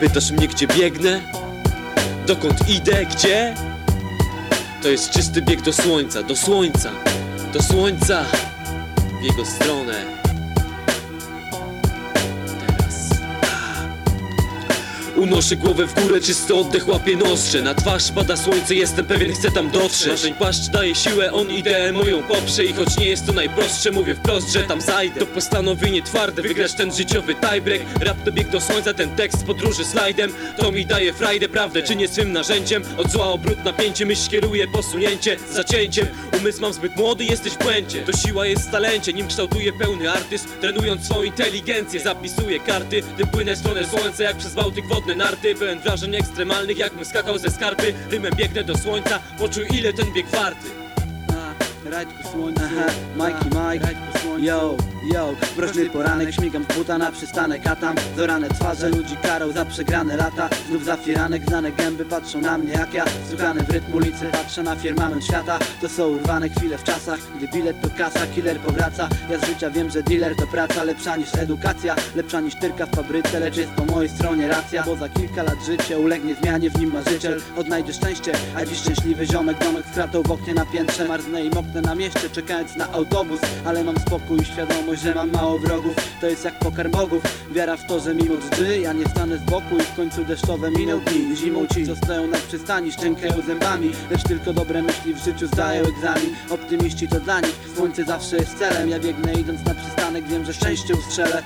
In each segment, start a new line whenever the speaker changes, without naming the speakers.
Pytasz mnie gdzie biegnę? Dokąd idę? Gdzie? To jest czysty bieg do słońca, do słońca, do słońca w jego stronę. Unoszę głowę w górę, czysty oddech łapie nozdrze Na twarz pada słońce, jestem pewien, chcę tam dotrzeć. Marzeń płaszcz daje siłę, on ideę moją poprze. I choć nie jest to najprostsze, mówię wprost, że tam zajdę. To postanowienie twarde, wygrać ten życiowy tiebreak. Rap to bieg do słońca, ten tekst podróży slajdem. To mi daje frajdę, prawdę czynię swym narzędziem. Od zła obrót napięcie, myśl kieruje posunięcie Zacięciem, umysł mam zbyt młody, jesteś w błędzie. To siła jest w talencie, nim kształtuje pełny artyst. Trenując swoją inteligencję, zapisuję karty Tym płynę w stronę słońca, jak przez Bałtyk wodne narty Pełen wrażeń ekstremalnych, jakbym skakał ze skarpy. Rymem biegnę do słońca, poczuj ile ten bieg warty.
Rajd ku słońcu, Aha, Mikey Mike, yo, yo Mroczny poranek, śmigam z buta na przystanek A tam zorane twarze ludzi karą za przegrane lata. Znów za firanek, znane gęby patrzą na mnie jak ja. Słuchany w rytm ulicy, patrzę na firmament świata. To są urwane chwile w czasach, gdy bilet to kasa Killer powraca, ja z życia wiem, że dealer to praca Lepsza niż edukacja, lepsza niż tyrka w fabryce Lecz jest po mojej stronie racja, bo za kilka lat życie Ulegnie zmianie, w nim marzyciel. Odnajdzie szczęście, a dziś szczęśliwy ziomek. Domek z kratą w oknie na piętrze. Marznę i moknę na mieście, czekając na autobus. Ale mam spokój i świadomość, że mam mało wrogów To jest jak pokarm bogów. Wiara w to, że mimo drży Ja nie stanę z boku i w końcu deszczowe minął dni. Zimą ci, co stoją na przystani Szczękają zębami Lecz tylko dobre myśli w życiu zdają egzamin. Optymiści to dla nich Słońce zawsze jest celem. Ja biegnę idąc na przystanek Wiem, że szczęście ustrzelę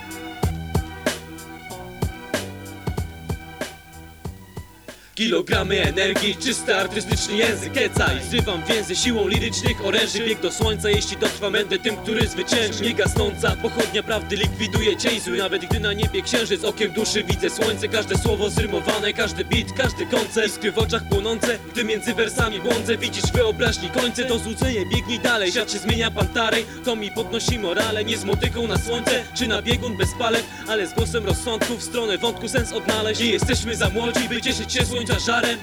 Kilogramy energii, czysty artystyczny język. Eca i zrywam więzy siłą lirycznych oręży. Bieg do słońca, jeśli dotrwam będę tym, który zwycięży. Nie pochodnia prawdy likwiduje cień zły. Nawet gdy na niebie księżyc, okiem duszy widzę słońce. Każde słowo zrymowane, każdy beat, każdy koncert. Iskry w oczach płonące, gdy między wersami błądzę. Widzisz wyobraźni końce, to złudzenie, biegnij dalej. Świat się zmienia pantarej, to mi podnosi morale. Nie z motyką na słońce, czy na biegun bez palek Ale z głosem rozsądku w stronę wątku sens odnaleźć. Nie jesteśmy za młodzi, by cieszyć się słońca żarem